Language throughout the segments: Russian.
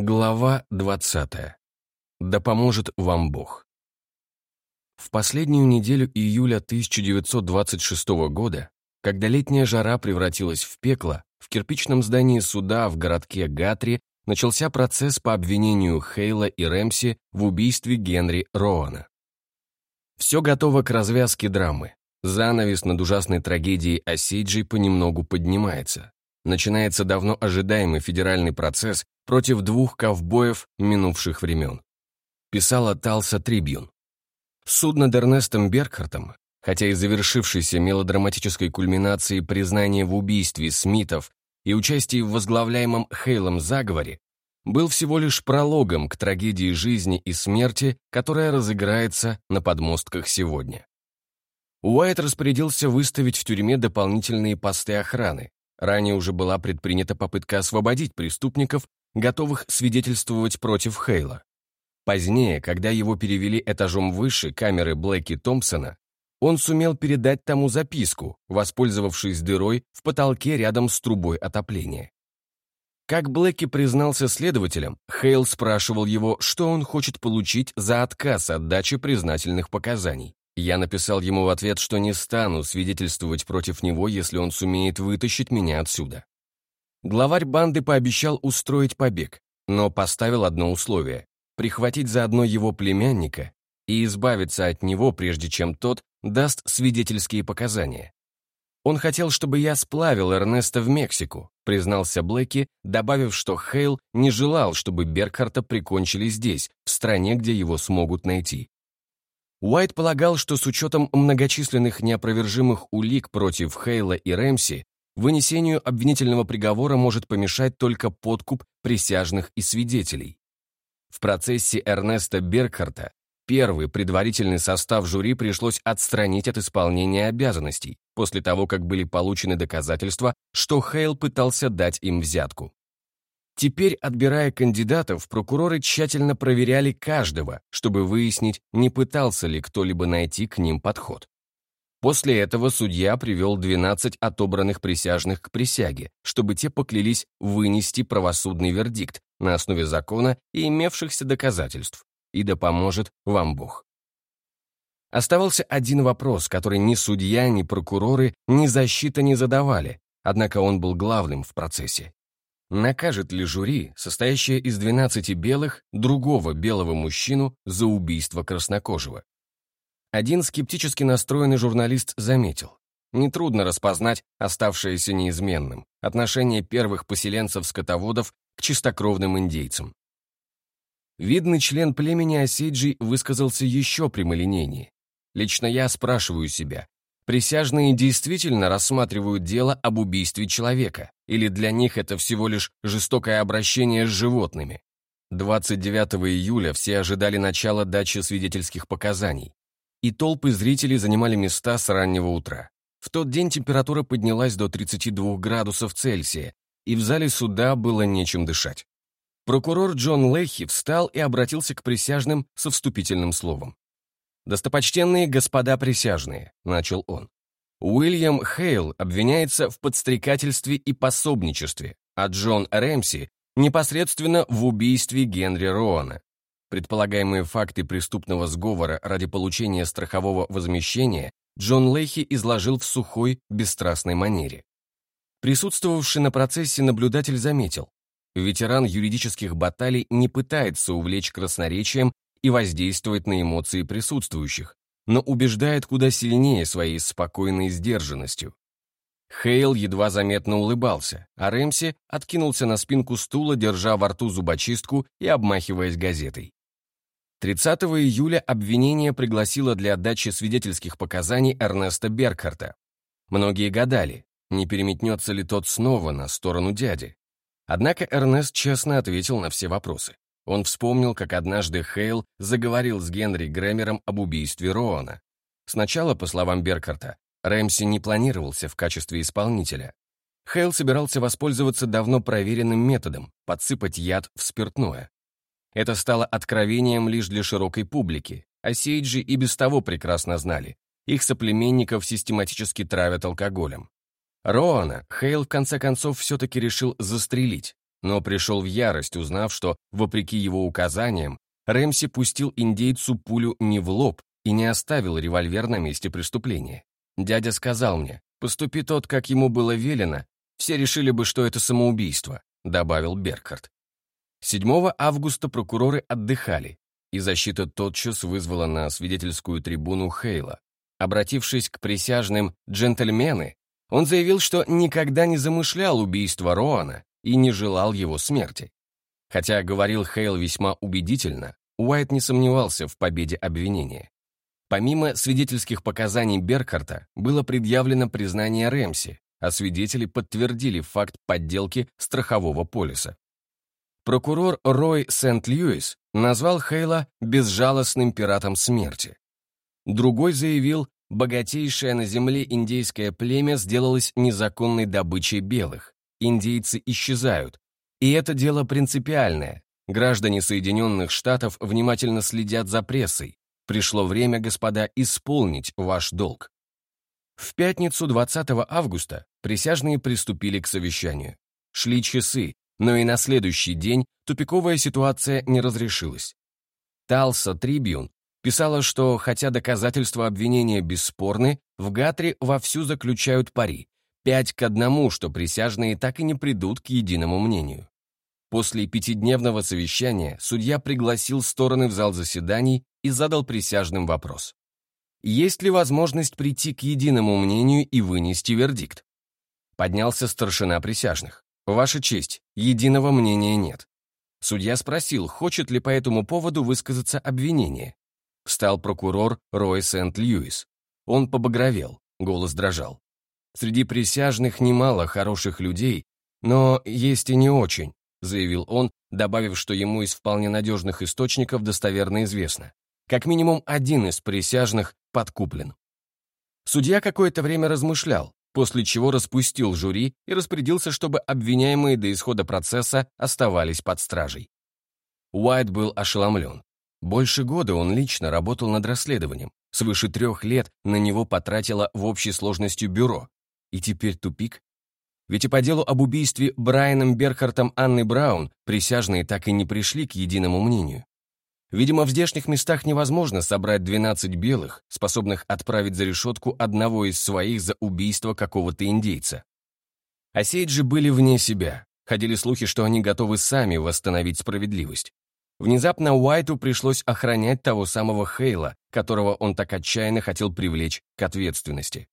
Глава 20. Да поможет вам Бог. В последнюю неделю июля 1926 года, когда летняя жара превратилась в пекло, в кирпичном здании суда в городке Гатри начался процесс по обвинению Хейла и Рэмси в убийстве Генри Роана. Все готово к развязке драмы. Занавес над ужасной трагедией Осейджи понемногу поднимается. Начинается давно ожидаемый федеральный процесс против двух ковбоев минувших времен. Писала Талса Трибьюн. Судно над Эрнестом Беркхартом, хотя и завершившейся мелодраматической кульминацией признания в убийстве Смитов и участии в возглавляемом Хейлом заговоре, был всего лишь прологом к трагедии жизни и смерти, которая разыграется на подмостках сегодня. Уайт распорядился выставить в тюрьме дополнительные посты охраны. Ранее уже была предпринята попытка освободить преступников готовых свидетельствовать против Хейла. Позднее, когда его перевели этажом выше камеры Блэки Томпсона, он сумел передать тому записку, воспользовавшись дырой в потолке рядом с трубой отопления. Как Блэки признался следователям, Хейл спрашивал его, что он хочет получить за отказ от дачи признательных показаний. Я написал ему в ответ, что не стану свидетельствовать против него, если он сумеет вытащить меня отсюда. Главарь банды пообещал устроить побег, но поставил одно условие – прихватить заодно его племянника и избавиться от него, прежде чем тот даст свидетельские показания. «Он хотел, чтобы я сплавил Эрнеста в Мексику», признался Блэки, добавив, что Хейл не желал, чтобы Беркхарта прикончили здесь, в стране, где его смогут найти. Уайт полагал, что с учетом многочисленных неопровержимых улик против Хейла и Рэмси, Вынесению обвинительного приговора может помешать только подкуп присяжных и свидетелей. В процессе Эрнеста Бергхарта первый предварительный состав жюри пришлось отстранить от исполнения обязанностей после того, как были получены доказательства, что Хейл пытался дать им взятку. Теперь, отбирая кандидатов, прокуроры тщательно проверяли каждого, чтобы выяснить, не пытался ли кто-либо найти к ним подход. После этого судья привел 12 отобранных присяжных к присяге, чтобы те поклялись вынести правосудный вердикт на основе закона и имевшихся доказательств. И да поможет вам Бог. Оставался один вопрос, который ни судья, ни прокуроры, ни защита не задавали, однако он был главным в процессе. Накажет ли жюри, состоящее из 12 белых, другого белого мужчину за убийство краснокожего? Один скептически настроенный журналист заметил. Нетрудно распознать оставшееся неизменным отношение первых поселенцев-скотоводов к чистокровным индейцам. Видный член племени Осейджи высказался еще прямолинейнее. Лично я спрашиваю себя, присяжные действительно рассматривают дело об убийстве человека, или для них это всего лишь жестокое обращение с животными? 29 июля все ожидали начала дачи свидетельских показаний и толпы зрителей занимали места с раннего утра. В тот день температура поднялась до 32 градусов Цельсия, и в зале суда было нечем дышать. Прокурор Джон Лехи встал и обратился к присяжным со вступительным словом. «Достопочтенные господа присяжные», — начал он, Уильям Хейл обвиняется в подстрекательстве и пособничестве, а Джон Рэмси непосредственно в убийстве Генри Роана. Предполагаемые факты преступного сговора ради получения страхового возмещения Джон Лейхи изложил в сухой, бесстрастной манере. Присутствовавший на процессе наблюдатель заметил, ветеран юридических баталий не пытается увлечь красноречием и воздействовать на эмоции присутствующих, но убеждает куда сильнее своей спокойной сдержанностью. Хейл едва заметно улыбался, а Рэмси откинулся на спинку стула, держа во рту зубочистку и обмахиваясь газетой. 30 июля обвинение пригласило для отдачи свидетельских показаний Эрнеста Беркхарта. Многие гадали, не переметнется ли тот снова на сторону дяди. Однако Эрнест честно ответил на все вопросы. Он вспомнил, как однажды Хейл заговорил с Генри Грэмером об убийстве Роана. Сначала, по словам Беркхарта, Рэмси не планировался в качестве исполнителя. Хейл собирался воспользоваться давно проверенным методом – подсыпать яд в спиртное. Это стало откровением лишь для широкой публики, а Сейджи и без того прекрасно знали. Их соплеменников систематически травят алкоголем. Роана Хейл в конце концов все-таки решил застрелить, но пришел в ярость, узнав, что, вопреки его указаниям, Рэмси пустил индейцу пулю не в лоб и не оставил револьвер на месте преступления. Дядя сказал мне, поступи тот, как ему было велено, все решили бы, что это самоубийство, добавил Беркхарт. 7 августа прокуроры отдыхали, и защита тотчас вызвала на свидетельскую трибуну Хейла. Обратившись к присяжным «джентльмены», он заявил, что никогда не замышлял убийство Роана и не желал его смерти. Хотя говорил Хейл весьма убедительно, Уайт не сомневался в победе обвинения. Помимо свидетельских показаний Беркарта, было предъявлено признание Рэмси, а свидетели подтвердили факт подделки страхового полиса. Прокурор Рой Сент-Льюис назвал Хейла безжалостным пиратом смерти. Другой заявил, богатейшее на земле индейское племя сделалось незаконной добычей белых. Индейцы исчезают. И это дело принципиальное. Граждане Соединенных Штатов внимательно следят за прессой. Пришло время, господа, исполнить ваш долг. В пятницу 20 августа присяжные приступили к совещанию. Шли часы, но и на следующий день тупиковая ситуация не разрешилась. Талса Трибьюн писала, что, хотя доказательства обвинения бесспорны, в Гатре вовсю заключают пари. Пять к одному, что присяжные так и не придут к единому мнению. После пятидневного совещания судья пригласил стороны в зал заседаний и задал присяжным вопрос. Есть ли возможность прийти к единому мнению и вынести вердикт? Поднялся старшина присяжных. Ваша честь, единого мнения нет. Судья спросил, хочет ли по этому поводу высказаться обвинение. Встал прокурор Рой Сент-Льюис. Он побагровел, голос дрожал. Среди присяжных немало хороших людей, но есть и не очень, заявил он, добавив, что ему из вполне надежных источников достоверно известно. Как минимум один из присяжных подкуплен. Судья какое-то время размышлял, после чего распустил жюри и распорядился, чтобы обвиняемые до исхода процесса оставались под стражей. Уайт был ошеломлен. Больше года он лично работал над расследованием. Свыше трех лет на него потратило в общей сложности бюро. И теперь тупик? Ведь и по делу об убийстве Брайаном Берхартом Анны Браун присяжные так и не пришли к единому мнению. Видимо, в здешних местах невозможно собрать 12 белых, способных отправить за решетку одного из своих за убийство какого-то индейца. Осейджи были вне себя. Ходили слухи, что они готовы сами восстановить справедливость. Внезапно Уайту пришлось охранять того самого Хейла, которого он так отчаянно хотел привлечь к ответственности.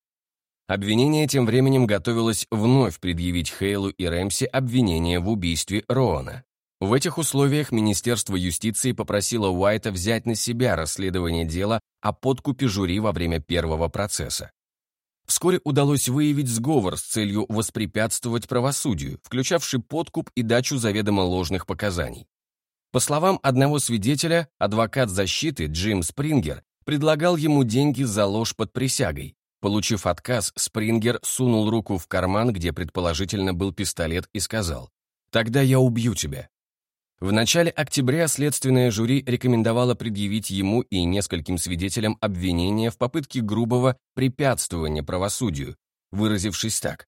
Обвинение тем временем готовилось вновь предъявить Хейлу и Рэмси обвинение в убийстве Роана. В этих условиях Министерство юстиции попросило Уайта взять на себя расследование дела о подкупе жюри во время первого процесса. Вскоре удалось выявить сговор с целью воспрепятствовать правосудию, включавший подкуп и дачу заведомо ложных показаний. По словам одного свидетеля, адвокат защиты Джим Спрингер предлагал ему деньги за ложь под присягой. Получив отказ, Спрингер сунул руку в карман, где предположительно был пистолет, и сказал «Тогда я убью тебя». В начале октября следственное жюри рекомендовало предъявить ему и нескольким свидетелям обвинения в попытке грубого препятствования правосудию, выразившись так.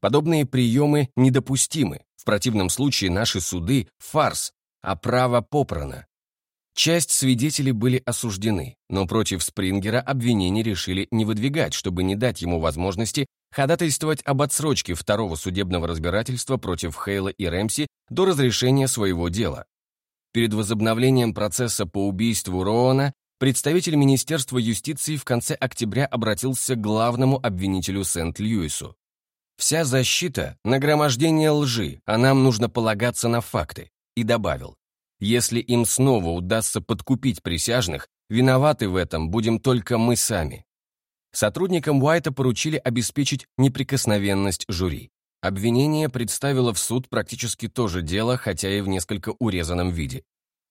Подобные приемы недопустимы, в противном случае наши суды – фарс, а право попрано. Часть свидетелей были осуждены, но против Спрингера обвинения решили не выдвигать, чтобы не дать ему возможности ходатайствовать об отсрочке второго судебного разбирательства против Хейла и Рэмси до разрешения своего дела. Перед возобновлением процесса по убийству Роана представитель Министерства юстиции в конце октября обратился к главному обвинителю Сент-Льюису. «Вся защита — нагромождение лжи, а нам нужно полагаться на факты и добавил, если им снова удастся подкупить присяжных, виноваты в этом будем только мы сами. Сотрудникам Уайта поручили обеспечить неприкосновенность жюри. Обвинение представило в суд практически то же дело, хотя и в несколько урезанном виде.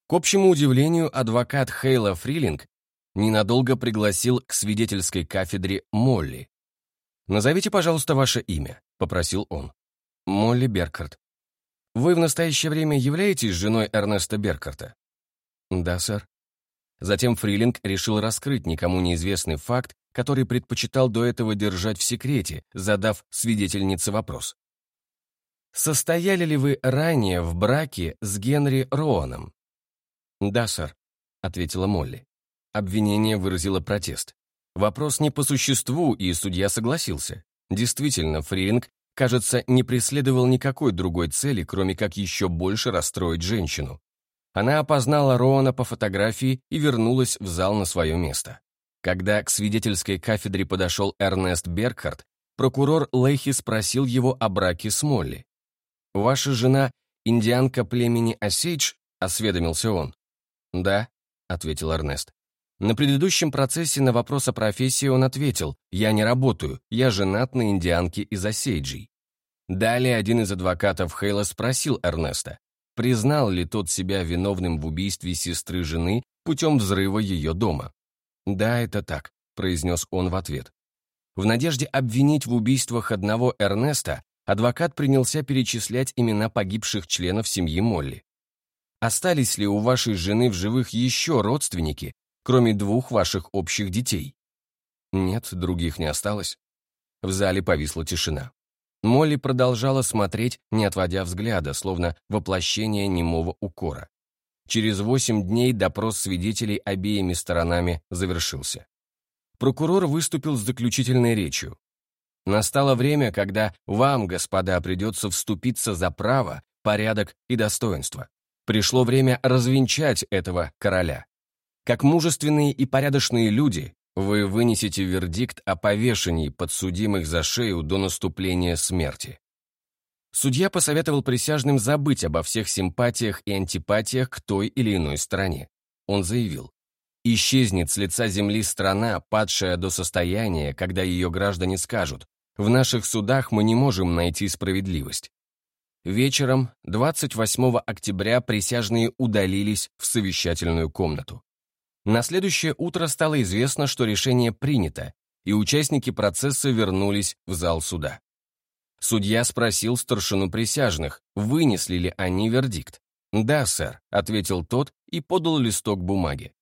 К общему удивлению, адвокат Хейла Фрилинг ненадолго пригласил к свидетельской кафедре Молли. «Назовите, пожалуйста, ваше имя», — попросил он. «Молли Беркарт». Вы в настоящее время являетесь женой Эрнеста Беркарта? Да, сэр. Затем Фрилинг решил раскрыть никому неизвестный факт, который предпочитал до этого держать в секрете, задав свидетельнице вопрос. Состояли ли вы ранее в браке с Генри Роаном? «Да, сэр», — ответила Молли. Обвинение выразило протест. Вопрос не по существу, и судья согласился. Действительно, Фриринг, кажется, не преследовал никакой другой цели, кроме как еще больше расстроить женщину. Она опознала Роана по фотографии и вернулась в зал на свое место. Когда к свидетельской кафедре подошел Эрнест Бергхард, прокурор Лейхи спросил его о браке с Молли. «Ваша жена — индианка племени Осейдж?» — осведомился он. «Да», — ответил Эрнест. На предыдущем процессе на вопрос о профессии он ответил «Я не работаю, я женат на индианке из Осейджей». Далее один из адвокатов Хейла спросил Эрнеста, признал ли тот себя виновным в убийстве сестры жены путем взрыва ее дома. «Да, это так», — произнес он в ответ. В надежде обвинить в убийствах одного Эрнеста, адвокат принялся перечислять имена погибших членов семьи Молли. Остались ли у вашей жены в живых еще родственники, кроме двух ваших общих детей? Нет, других не осталось. В зале повисла тишина. Молли продолжала смотреть, не отводя взгляда, словно воплощение немого укора. Через восемь дней допрос свидетелей обеими сторонами завершился. Прокурор выступил с заключительной речью. Настало время, когда вам, господа, придется вступиться за право, порядок и достоинство. Пришло время развенчать этого короля. Как мужественные и порядочные люди, вы вынесете вердикт о повешении подсудимых за шею до наступления смерти. Судья посоветовал присяжным забыть обо всех симпатиях и антипатиях к той или иной стороне. Он заявил, «Исчезнет с лица земли страна, падшая до состояния, когда ее граждане скажут, в наших судах мы не можем найти справедливость». Вечером, 28 октября, присяжные удалились в совещательную комнату. На следующее утро стало известно, что решение принято, и участники процесса вернулись в зал суда. Судья спросил старшину присяжных, вынесли ли они вердикт. «Да, сэр», — ответил тот и подал листок бумаги.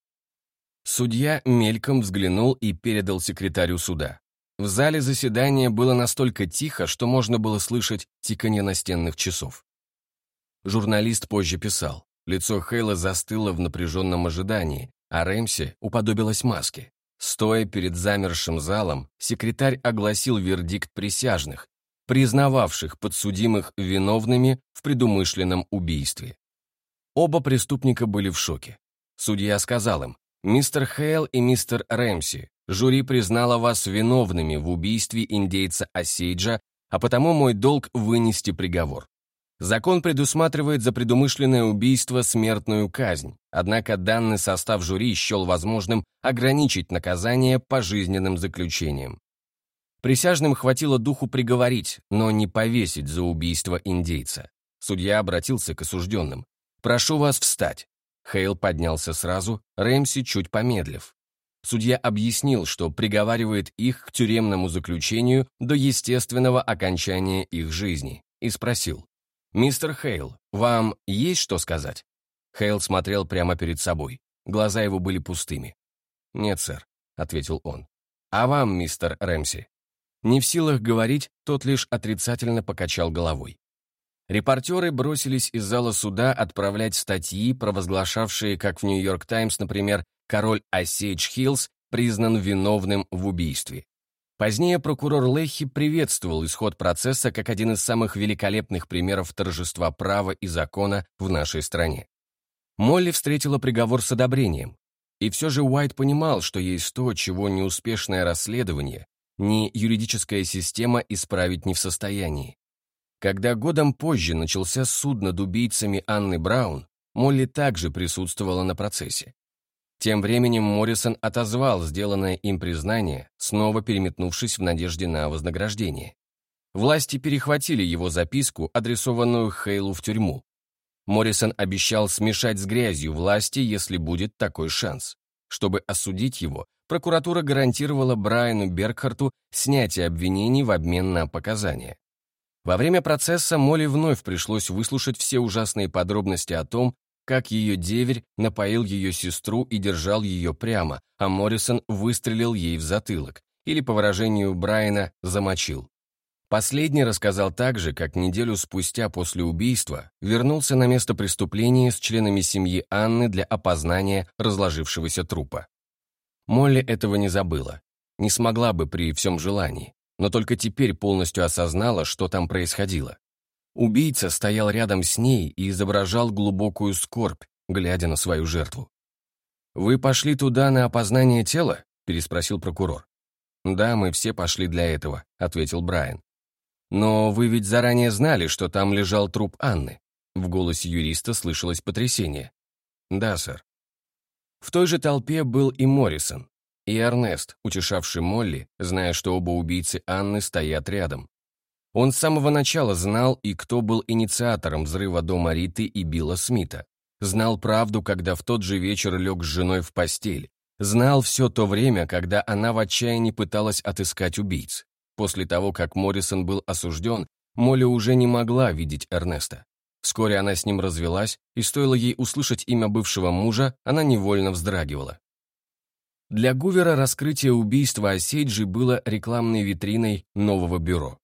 Судья мельком взглянул и передал секретарю суда. В зале заседания было настолько тихо, что можно было слышать тиканье настенных часов. Журналист позже писал, лицо Хейла застыло в напряженном ожидании, а Рэмси уподобилась маске. Стоя перед замершим залом, секретарь огласил вердикт присяжных, признававших подсудимых виновными в предумышленном убийстве. Оба преступника были в шоке. Судья сказал им, «Мистер Хейл и мистер Рэмси, жюри признало вас виновными в убийстве индейца Осейджа, а потому мой долг вынести приговор. Закон предусматривает за предумышленное убийство смертную казнь, однако данный состав жюри счел возможным ограничить наказание пожизненным заключением. Присяжным хватило духу приговорить, но не повесить за убийство индейца. Судья обратился к осужденным. «Прошу вас встать». Хейл поднялся сразу, Рэмси чуть помедлив. Судья объяснил, что приговаривает их к тюремному заключению до естественного окончания их жизни, и спросил, «Мистер Хейл, вам есть что сказать?» Хейл смотрел прямо перед собой. Глаза его были пустыми. «Нет, сэр», — ответил он. «А вам, мистер Рэмси?» Не в силах говорить, тот лишь отрицательно покачал головой. Репортеры бросились из зала суда отправлять статьи, провозглашавшие, как в «Нью-Йорк Таймс», например, король Осейдж Хиллс признан виновным в убийстве. Позднее прокурор Лехи приветствовал исход процесса как один из самых великолепных примеров торжества права и закона в нашей стране. Молли встретила приговор с одобрением. И все же Уайт понимал, что есть то, чего ни успешное расследование, ни юридическая система исправить не в состоянии. Когда годом позже начался суд над убийцами Анны Браун, Молли также присутствовала на процессе. Тем временем Моррисон отозвал сделанное им признание, снова переметнувшись в надежде на вознаграждение. Власти перехватили его записку, адресованную Хейлу в тюрьму. Моррисон обещал смешать с грязью власти, если будет такой шанс. Чтобы осудить его, прокуратура гарантировала Брайану Бергхарту снятие обвинений в обмен на показания. Во время процесса Молли вновь пришлось выслушать все ужасные подробности о том, как ее деверь напоил ее сестру и держал ее прямо, а Моррисон выстрелил ей в затылок, или, по выражению Брайана, замочил. Последний рассказал также, как неделю спустя после убийства вернулся на место преступления с членами семьи Анны для опознания разложившегося трупа. Молли этого не забыла, не смогла бы при всем желании, но только теперь полностью осознала, что там происходило. Убийца стоял рядом с ней и изображал глубокую скорбь, глядя на свою жертву. «Вы пошли туда на опознание тела?» – переспросил прокурор. «Да, мы все пошли для этого», — ответил Брайан. «Но вы ведь заранее знали, что там лежал труп Анны?» В голосе юриста слышалось потрясение. «Да, сэр». В той же толпе был и Моррисон, и Эрнест, утешавший Молли, зная, что оба убийцы Анны стоят рядом. Он с самого начала знал и кто был инициатором взрыва дома Риты и Билла Смита. Знал правду, когда в тот же вечер лег с женой в постель, Знал все то время, когда она в отчаянии пыталась отыскать убийц. После того, как Моррисон был осужден, Молли уже не могла видеть Эрнеста. Вскоре она с ним развелась, и стоило ей услышать имя бывшего мужа, она невольно вздрагивала. Для Гувера раскрытие убийства Осейджи было рекламной витриной нового бюро.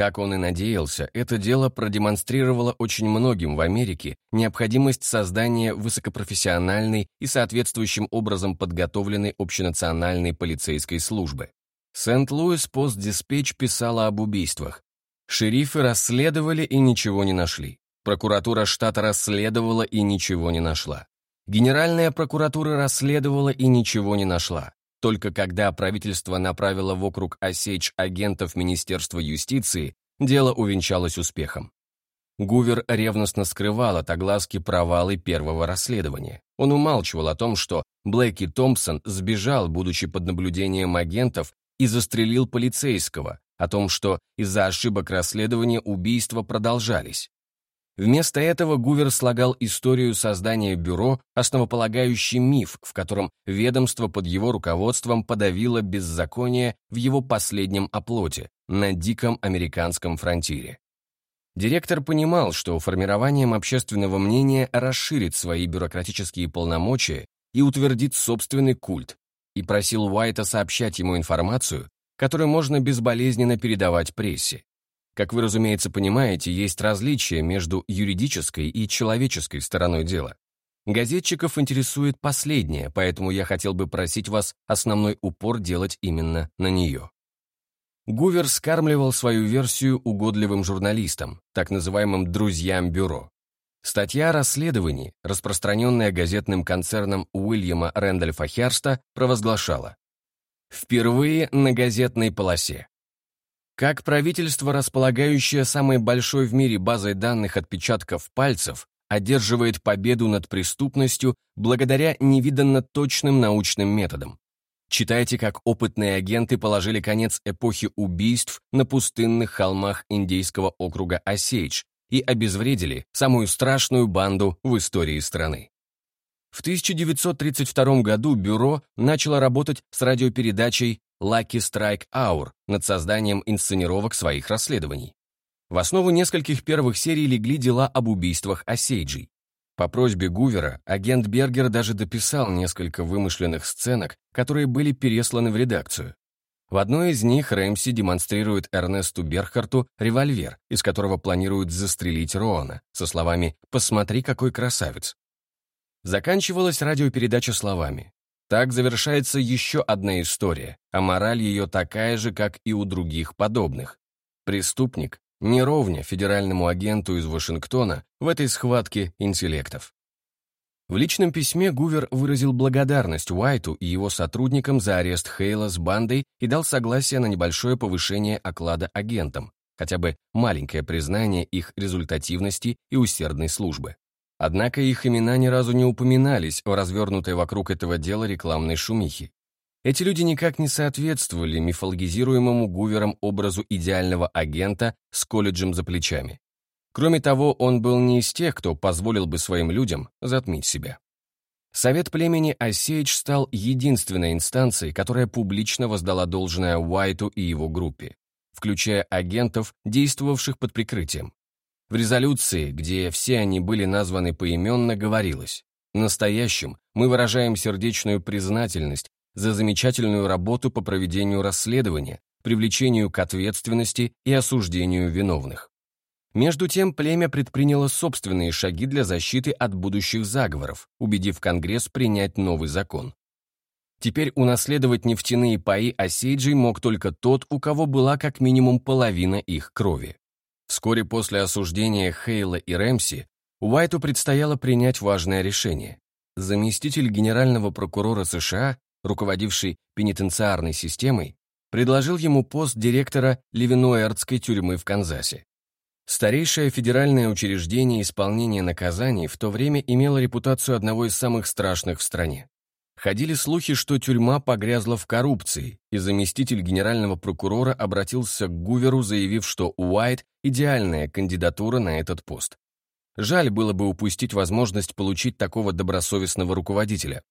Как он и надеялся, это дело продемонстрировало очень многим в Америке необходимость создания высокопрофессиональной и соответствующим образом подготовленной общенациональной полицейской службы. Сент-Луис Пост-Диспетч писала об убийствах. Шерифы расследовали и ничего не нашли. Прокуратура штата расследовала и ничего не нашла. Генеральная прокуратура расследовала и ничего не нашла. Только когда правительство направило в округ осечь агентов Министерства юстиции, дело увенчалось успехом. Гувер ревностно скрывал от огласки провалы первого расследования. Он умалчивал о том, что Блэки Томпсон сбежал, будучи под наблюдением агентов, и застрелил полицейского, о том, что из-за ошибок расследования убийства продолжались. Вместо этого Гувер слагал историю создания бюро, основополагающий миф, в котором ведомство под его руководством подавило беззаконие в его последнем оплоте, на диком американском фронтире. Директор понимал, что формированием общественного мнения расширит свои бюрократические полномочия и утвердит собственный культ, и просил Уайта сообщать ему информацию, которую можно безболезненно передавать прессе. Как вы, разумеется, понимаете, есть различия между юридической и человеческой стороной дела. Газетчиков интересует последнее, поэтому я хотел бы просить вас основной упор делать именно на нее. Гувер скармливал свою версию угодливым журналистам, так называемым «друзьям бюро». Статья о расследовании, распространенная газетным концерном Уильяма Рэндольфа Херста, провозглашала «Впервые на газетной полосе. Как правительство, располагающее самой большой в мире базой данных отпечатков пальцев, одерживает победу над преступностью благодаря невиданно точным научным методам. Читайте, как опытные агенты положили конец эпохи убийств на пустынных холмах индейского округа Осейдж и обезвредили самую страшную банду в истории страны. В 1932 году бюро начало работать с радиопередачей Lucky Strike Hour над созданием инсценировок своих расследований. В основу нескольких первых серий легли дела об убийствах Осейджей. По просьбе Гувера агент Бергер даже дописал несколько вымышленных сценок, которые были пересланы в редакцию. В одной из них Рэмси демонстрирует Эрнесту Берхарту револьвер, из которого планируют застрелить Роана, со словами «Посмотри, какой красавец». Заканчивалась радиопередача словами так завершается еще одна история, а мораль ее такая же, как и у других подобных. Преступник не ровня федеральному агенту из Вашингтона в этой схватке интеллектов. В личном письме Гувер выразил благодарность Уайту и его сотрудникам за арест Хейла с бандой и дал согласие на небольшое повышение оклада агентам, хотя бы маленькое признание их результативности и усердной службы. Однако их имена ни разу не упоминались о развернутой вокруг этого дела рекламной шумихе. Эти люди никак не соответствовали мифологизируемому Гувером образу идеального агента с колледжем за плечами. Кроме того, он был не из тех, кто позволил бы своим людям затмить себя. Совет племени Осейдж стал единственной инстанцией, которая публично воздала должное Уайту и его группе, включая агентов, действовавших под прикрытием. В резолюции, где все они были названы поименно, говорилось «Настоящим мы выражаем сердечную признательность за замечательную работу по проведению расследования, привлечению к ответственности и осуждению виновных. Между тем, племя предприняло собственные шаги для защиты от будущих заговоров, убедив Конгресс принять новый закон. Теперь унаследовать нефтяные паи Осейджей мог только тот, у кого была как минимум половина их крови. Вскоре после осуждения Хейла и Рэмси Уайту предстояло принять важное решение. Заместитель генерального прокурора США, руководивший пенитенциарной системой, предложил ему пост директора Ливенуэртской тюрьмы в Канзасе. Старейшее федеральное учреждение исполнения наказаний в то время имело репутацию одного из самых страшных в стране. Ходили слухи, что тюрьма погрязла в коррупции, и заместитель генерального прокурора обратился к Гуверу, заявив, что Уайт – идеальная кандидатура на этот пост. Жаль было бы упустить возможность получить такого добросовестного руководителя.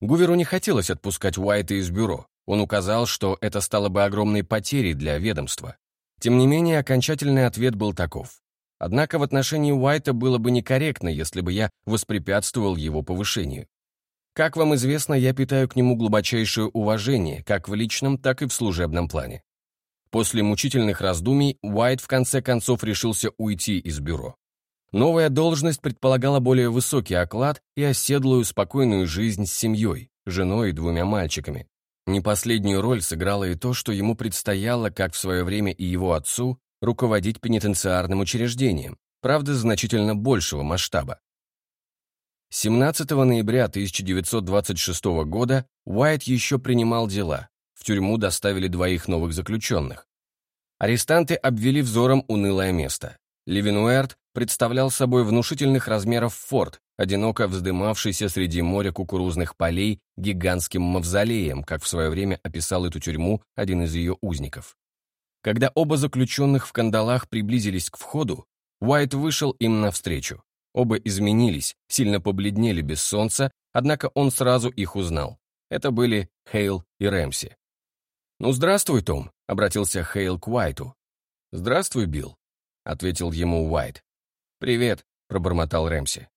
Гуверу не хотелось отпускать Уайта из бюро. Он указал, что это стало бы огромной потерей для ведомства. Тем не менее, окончательный ответ был таков. Однако в отношении Уайта было бы некорректно, если бы я воспрепятствовал его повышению. Как вам известно, я питаю к нему глубочайшее уважение, как в личном, так и в служебном плане. После мучительных раздумий Уайт в конце концов решился уйти из бюро. Новая должность предполагала более высокий оклад и оседлую спокойную жизнь с семьей, женой и двумя мальчиками. Не последнюю роль сыграло и то, что ему предстояло, как в свое время и его отцу, руководить пенитенциарным учреждением, правда, значительно большего масштаба. 17 ноября 1926 года Уайт еще принимал дела. В тюрьму доставили двоих новых заключенных. Арестанты обвели взором унылое место. Ливенуэрт представлял собой внушительных размеров форт, одиноко вздымавшийся среди моря кукурузных полей гигантским мавзолеем, как в свое время описал эту тюрьму один из ее узников. Когда оба заключенных в кандалах приблизились к входу, Уайт вышел им навстречу. Оба изменились, сильно побледнели без солнца, однако он сразу их узнал. Это были Хейл и Рэмси. «Ну, здравствуй, Том», — обратился Хейл к Уайту. «Здравствуй, Билл», — ответил ему Уайт. «Привет», — пробормотал Рэмси.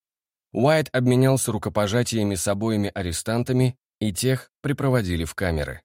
Уайт обменялся рукопожатиями с обоими арестантами, и тех припроводили в камеры.